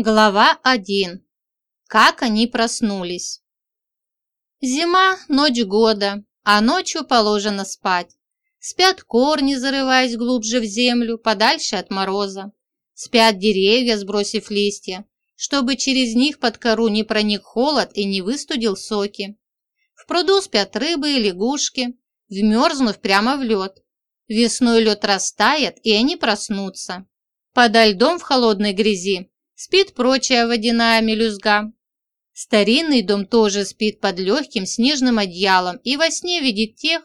Глава 1. Как они проснулись. Зима – ночь года, а ночью положено спать. Спят корни, зарываясь глубже в землю, подальше от мороза. Спят деревья, сбросив листья, чтобы через них под кору не проник холод и не выстудил соки. В пруду спят рыбы и лягушки, вмерзнув прямо в лед. Весной лед растает, и они проснутся. Подо льдом в холодной грязи спит прочая водяная мелюзга. Старинный дом тоже спит под легким снежным одеялом и во сне видит тех,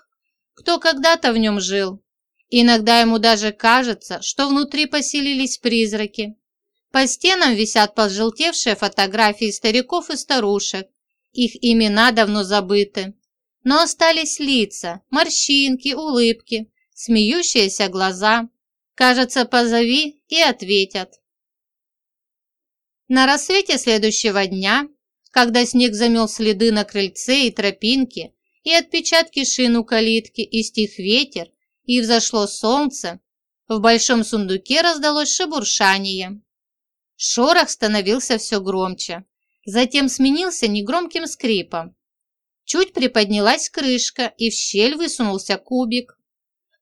кто когда-то в нем жил. Иногда ему даже кажется, что внутри поселились призраки. По стенам висят пожелтевшие фотографии стариков и старушек. Их имена давно забыты. Но остались лица, морщинки, улыбки, смеющиеся глаза. Кажется, позови и ответят. На рассвете следующего дня, когда снег замел следы на крыльце и тропинке, и отпечатки шин у калитки, и стих ветер, и взошло солнце, в большом сундуке раздалось шебуршание. Шорох становился все громче, затем сменился негромким скрипом. Чуть приподнялась крышка, и в щель высунулся кубик.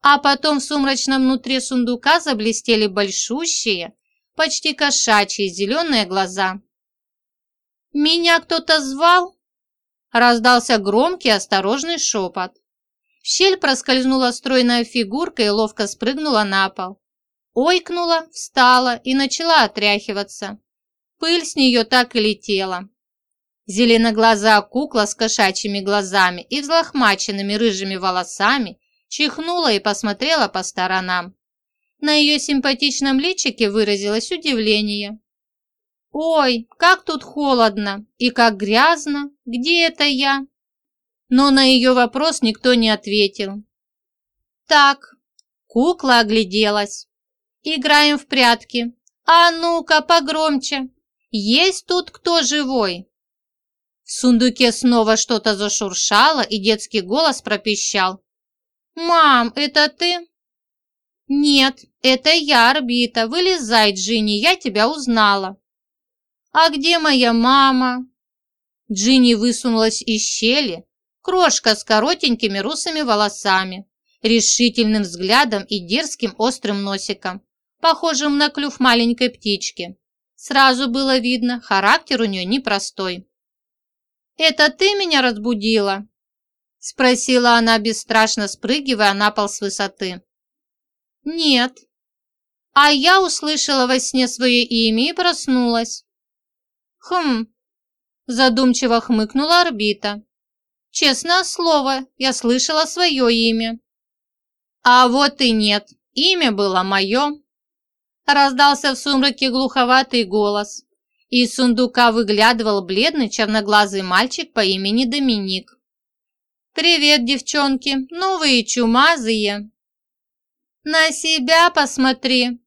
А потом в сумрачном внутри сундука заблестели большущие, почти кошачьи зеленые глаза. «Меня кто-то звал?» Раздался громкий осторожный шепот. В щель проскользнула стройная фигурка и ловко спрыгнула на пол. Ойкнула, встала и начала отряхиваться. Пыль с нее так и летела. Зеленоглазая кукла с кошачьими глазами и взлохмаченными рыжими волосами чихнула и посмотрела по сторонам. На ее симпатичном личике выразилось удивление. «Ой, как тут холодно и как грязно! Где это я?» Но на ее вопрос никто не ответил. «Так», – кукла огляделась. «Играем в прятки. А ну-ка, погромче. Есть тут кто живой?» В сундуке снова что-то зашуршало, и детский голос пропищал. «Мам, это ты?» «Нет, это я, орбита. Вылезай, Джинни, я тебя узнала». «А где моя мама?» Джинни высунулась из щели, крошка с коротенькими русыми волосами, решительным взглядом и дерзким острым носиком, похожим на клюв маленькой птички. Сразу было видно, характер у нее непростой. «Это ты меня разбудила?» Спросила она, бесстрашно спрыгивая на пол с высоты. «Нет». А я услышала во сне свое имя и проснулась. «Хм», задумчиво хмыкнула орбита. «Честное слово, я слышала свое имя». «А вот и нет, имя было мое». Раздался в сумраке глуховатый голос. Из сундука выглядывал бледный черноглазый мальчик по имени Доминик. «Привет, девчонки, новые чумазые!» «На себя посмотри!»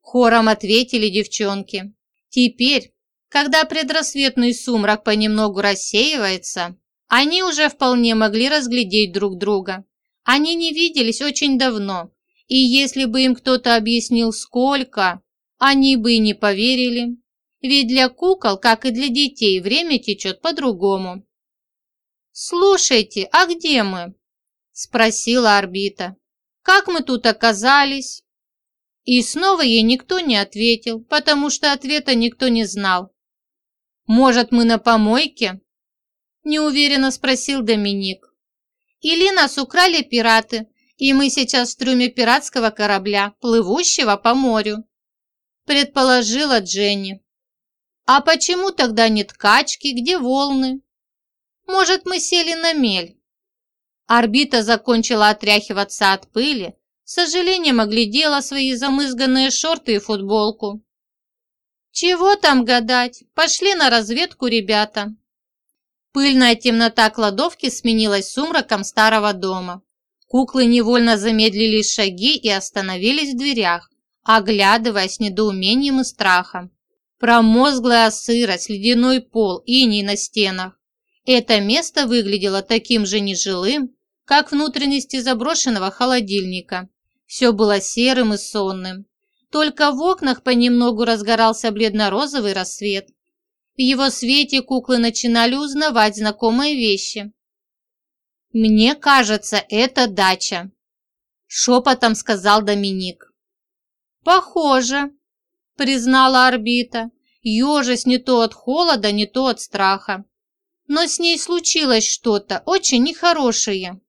Хором ответили девчонки. Теперь, когда предрассветный сумрак понемногу рассеивается, они уже вполне могли разглядеть друг друга. Они не виделись очень давно, и если бы им кто-то объяснил сколько, они бы и не поверили. Ведь для кукол, как и для детей, время течет по-другому. «Слушайте, а где мы?» – спросила орбита. «Как мы тут оказались?» И снова ей никто не ответил, потому что ответа никто не знал. «Может, мы на помойке?» – неуверенно спросил Доминик. «Или нас украли пираты, и мы сейчас в трюме пиратского корабля, плывущего по морю», – предположила Дженни. «А почему тогда нет качки, где волны?» Может, мы сели на мель?» Орбита закончила отряхиваться от пыли, с сожалением оглядела свои замызганные шорты и футболку. «Чего там гадать? Пошли на разведку, ребята!» Пыльная темнота кладовки сменилась сумраком старого дома. Куклы невольно замедлили шаги и остановились в дверях, оглядываясь недоумением и страхом. Промозглая сырость, ледяной пол, иней на стенах. Это место выглядело таким же нежилым, как внутренности заброшенного холодильника. Все было серым и сонным. Только в окнах понемногу разгорался бледно-розовый рассвет. В его свете куклы начинали узнавать знакомые вещи. «Мне кажется, это дача», – шепотом сказал Доминик. «Похоже», – признала орбита, ежась не то от холода, не то от страха. Но с ней случилось что-то очень нехорошее.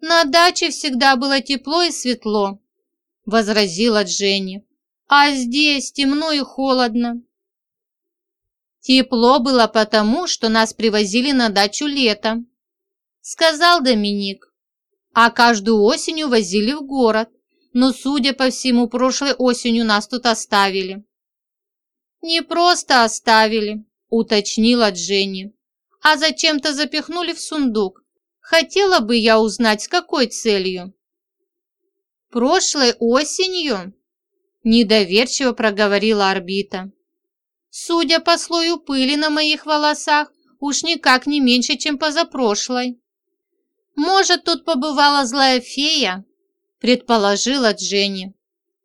«На даче всегда было тепло и светло», – возразила Дженни. «А здесь темно и холодно». «Тепло было потому, что нас привозили на дачу летом», – сказал Доминик. «А каждую осень увозили в город, но, судя по всему, прошлой осенью нас тут оставили». «Не просто оставили», – уточнила Дженни, «а зачем-то запихнули в сундук. Хотела бы я узнать, с какой целью». «Прошлой осенью?» – недоверчиво проговорила орбита. «Судя по слою пыли на моих волосах, уж никак не меньше, чем позапрошлой». «Может, тут побывала злая фея?» – предположила Дженни.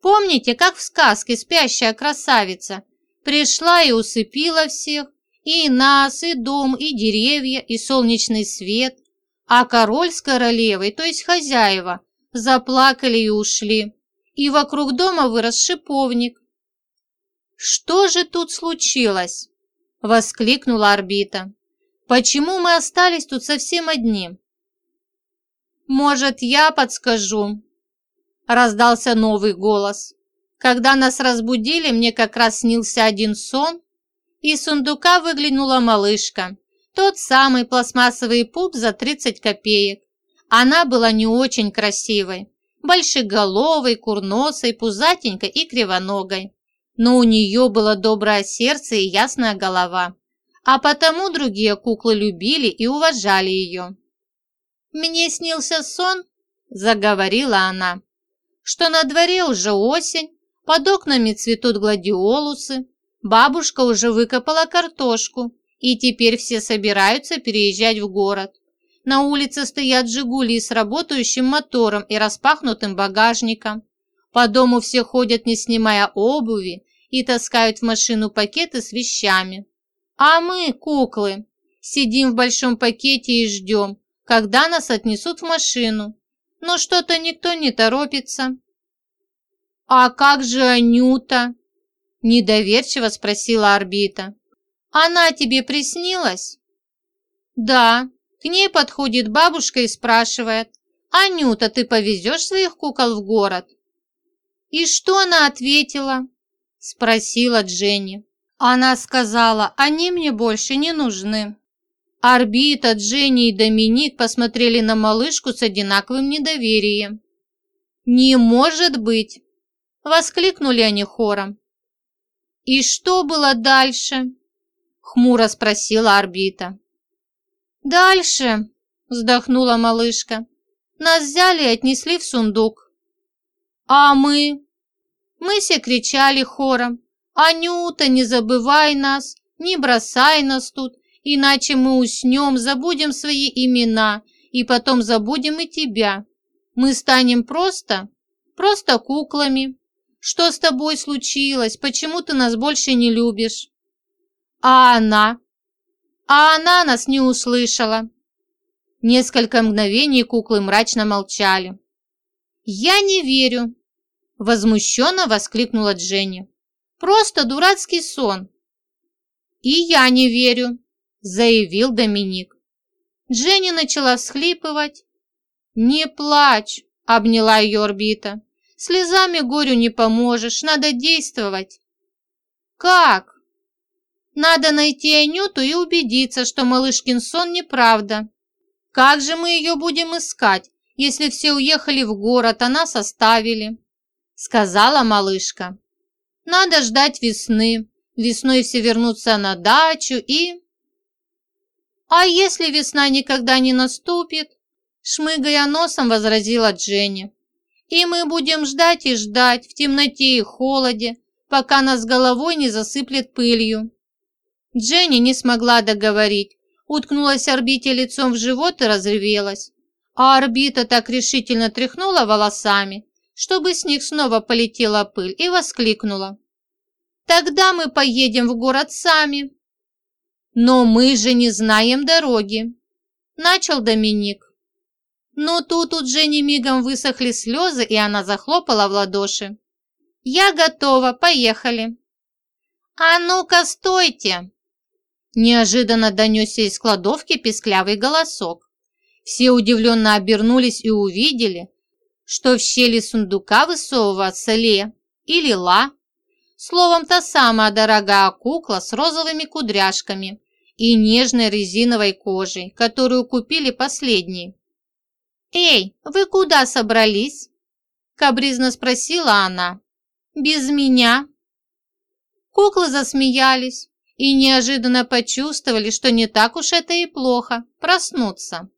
«Помните, как в сказке «Спящая красавица» пришла и усыпила всех, и нас, и дом, и деревья, и солнечный свет, а король с королевой, то есть хозяева, заплакали и ушли, и вокруг дома вырос шиповник. «Что же тут случилось?» – воскликнула орбита. «Почему мы остались тут совсем одни?» «Может, я подскажу?» – раздался новый голос. Когда нас разбудили, мне как раз снился один сон, из сундука выглянула малышка, тот самый пластмассовый пуп за 30 копеек. Она была не очень красивой, большеголовой, курносой, пузатенькой и кривоногой. Но у нее было доброе сердце и ясная голова, а потому другие куклы любили и уважали ее. «Мне снился сон», – заговорила она, – «что на дворе уже осень, под окнами цветут гладиолусы, бабушка уже выкопала картошку, и теперь все собираются переезжать в город. На улице стоят «Жигули» с работающим мотором и распахнутым багажником. По дому все ходят, не снимая обуви, и таскают в машину пакеты с вещами. А мы, куклы, сидим в большом пакете и ждем, когда нас отнесут в машину. Но что-то никто не торопится. «А как же Анюта?» – недоверчиво спросила орбита. «Она тебе приснилась?» «Да». К ней подходит бабушка и спрашивает, «Анюта, ты повезешь своих кукол в город?» «И что она ответила?» – спросила Дженни. Она сказала, «Они мне больше не нужны». Орбита, Дженни и Доминик посмотрели на малышку с одинаковым недоверием. «Не может быть!» – воскликнули они хором. «И что было дальше?» – хмуро спросила орбита. «Дальше», – вздохнула малышка, – «нас взяли и отнесли в сундук». «А мы?» Мы все кричали хором. «Анюта, не забывай нас, не бросай нас тут, иначе мы уснем, забудем свои имена, и потом забудем и тебя. Мы станем просто, просто куклами, что с тобой случилось? Почему ты нас больше не любишь?» «А она?» «А она нас не услышала». Несколько мгновений куклы мрачно молчали. «Я не верю!» Возмущенно воскликнула Дженни. «Просто дурацкий сон!» «И я не верю!» Заявил Доминик. Дженни начала всхлипывать. «Не плачь!» Обняла ее орбита. Слезами горю не поможешь, надо действовать. Как? Надо найти Анюту и убедиться, что малышкин сон неправда. Как же мы ее будем искать, если все уехали в город, а нас оставили? Сказала малышка. Надо ждать весны. Весной все вернутся на дачу и... А если весна никогда не наступит? Шмыгая носом, возразила Дженни. И мы будем ждать и ждать в темноте и холоде, пока нас головой не засыплет пылью. Дженни не смогла договорить, уткнулась орбите лицом в живот и разревелась. А орбита так решительно тряхнула волосами, чтобы с них снова полетела пыль, и воскликнула. «Тогда мы поедем в город сами». «Но мы же не знаем дороги», – начал Доминик. Но тут у Дженни мигом высохли слезы, и она захлопала в ладоши. «Я готова, поехали!» «А ну-ка, стойте!» Неожиданно донесся из кладовки песклявый голосок. Все удивленно обернулись и увидели, что в щели сундука высовывается Ле или Ла. Словом, та самая дорогая кукла с розовыми кудряшками и нежной резиновой кожей, которую купили последней. «Эй, вы куда собрались?» – кабризно спросила она. «Без меня?» Куклы засмеялись и неожиданно почувствовали, что не так уж это и плохо – проснуться.